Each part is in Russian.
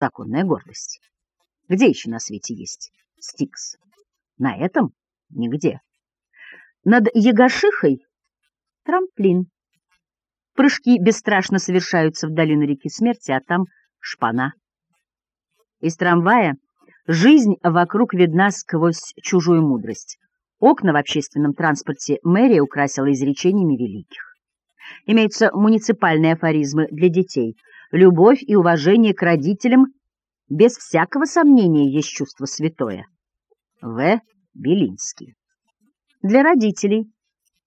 законная гордость. Где еще на свете есть Стикс? На этом нигде. Над Ягашихой трамплин. Прыжки бесстрашно совершаются в долину реки смерти, а там шпана. Из трамвая жизнь вокруг видна сквозь чужую мудрость. Окна в общественном транспорте мэрия украсила изречениями великих. Имеются муниципальные афоризмы для детей. Любовь и уважение к родителям без всякого сомнения есть чувство святое. В. Белинский. Для родителей.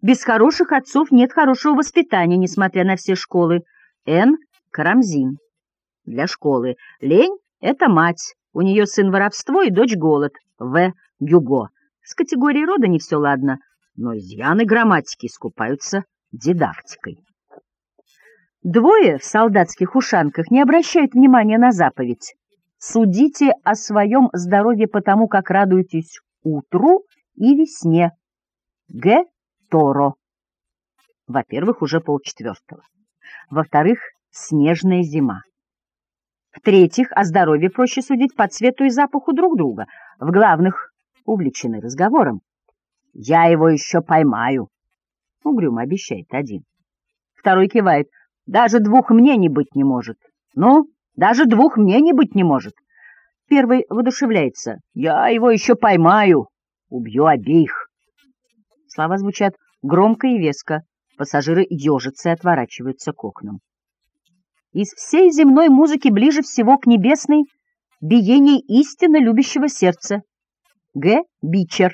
Без хороших отцов нет хорошего воспитания, несмотря на все школы. Н. Карамзин. Для школы. Лень — это мать. У нее сын воровство и дочь голод. В. Гюго. С категорией рода не все ладно, но изъяны грамматики искупаются дидактикой. Двое в солдатских ушанках не обращают внимания на заповедь. Судите о своем здоровье потому, как радуетесь утру и весне. Г. Торо. Во-первых, уже полчетвертого. Во-вторых, снежная зима. В-третьих, о здоровье проще судить по цвету и запаху друг друга. В главных увлечены разговором. «Я его еще поймаю», — угрюмо обещает один. Второй кивает. «Даже двух мнений быть не может». «Ну, даже двух мнений быть не может». Первый воодушевляется. «Я его еще поймаю, убью обеих». Слова звучат громко и веско. Пассажиры ежатся и отворачиваются к окнам. Из всей земной музыки ближе всего к небесной биение истинно любящего сердца. Г. Бичер.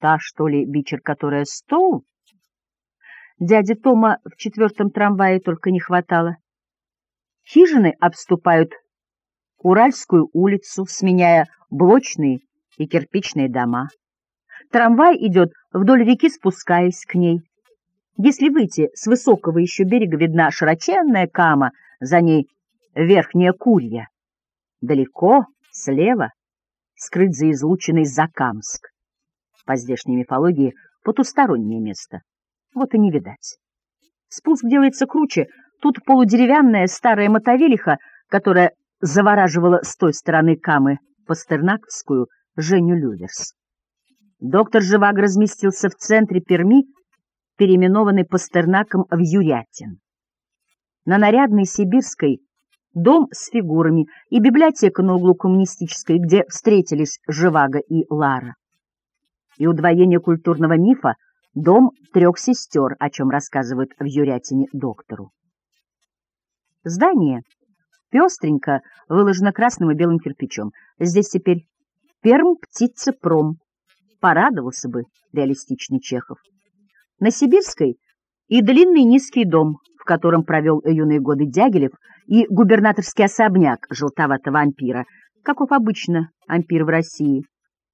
Та, что ли, Бичер, которая Стоу? Дяди Тома в четвертом трамвае только не хватало. Хижины обступают Уральскую улицу, сменяя блочные и кирпичные дома. Трамвай идет вдоль реки, спускаясь к ней. Если выйти с высокого еще берега, видна широченная кама, за ней верхняя курья. Далеко, слева, скрыт за излученный Закамск. По здешней мифологии потустороннее место. Вот и не видать. Спуск делается круче. Тут полудеревянная старая мотовилиха, которая завораживала с той стороны камы пастернаковскую Женю Люверс. Доктор Живаго разместился в центре Перми, переименованный Пастернаком в Юрятин. На нарядной сибирской дом с фигурами и библиотека на углу коммунистической, где встретились Живаго и Лара. И удвоение культурного мифа дом трех сестер, о чем рассказывают в Юрятине доктору. Здание пестренько выложено красным и белым кирпичом. Здесь теперь Перм птицепром, Порадовался бы реалистичный Чехов. На Сибирской и длинный низкий дом, в котором провел юные годы Дягилев, и губернаторский особняк желтоватого ампира, каков обычно ампир в России,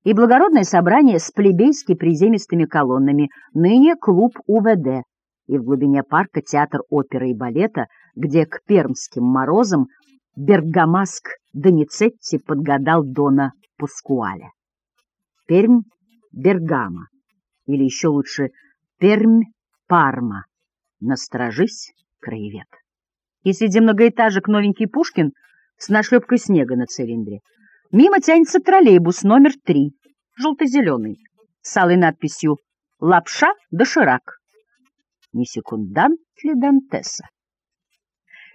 и благородное собрание с плебейски приземистыми колоннами, ныне клуб УВД, и в глубине парка театр оперы и балета, где к пермским морозам Бергамаск Доницетти подгадал Дона Пускуаля. Пермь Бергама, или еще лучше Пермь-Парма. Насторожись, краевед. И среди многоэтажек новенький Пушкин с нашлепкой снега на цилиндре. Мимо тянется троллейбус номер три, желто-зеленый, с алой надписью «Лапша доширак». Не секундант ли Дантеса?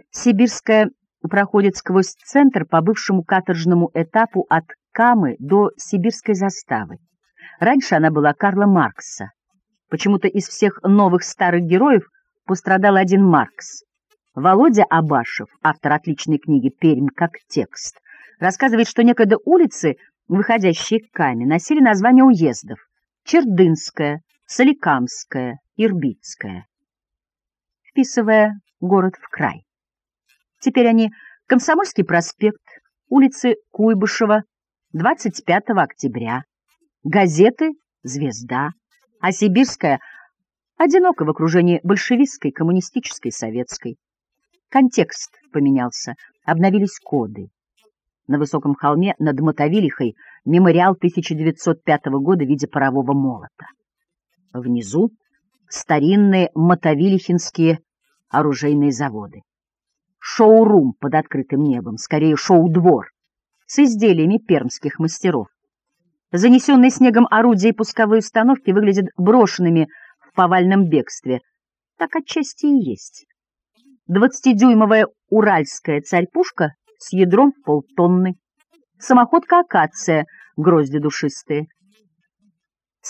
Сибирская проходит сквозь центр по бывшему каторжному этапу от Камы до Сибирской заставы. Раньше она была Карла Маркса. Почему-то из всех новых старых героев пострадал один Маркс. Володя Абашев, автор отличной книги «Пермь как текст», рассказывает, что некогда улицы, выходящие к Каме, носили названия уездов — Чердынская, Соликамская, Ирбитская, вписывая город в край. Теперь они Комсомольский проспект, улицы Куйбышева, 25 октября, газеты «Звезда», а сибирская одиноко в окружении большевистской, коммунистической, советской. Контекст поменялся, обновились коды. На высоком холме над Мотовилихой мемориал 1905 года в виде парового молота. Внизу старинные мотовилихинские оружейные заводы. шоу-рум под открытым небом, скорее шоу-двор, с изделиями пермских мастеров. Занесенные снегом орудия и пусковые установки выглядят брошенными в повальном бегстве. Так отчасти и есть. Двадцатидюймовая уральская царь-пушка с ядром полтонны. Самоходка «Акация», грозди душистые —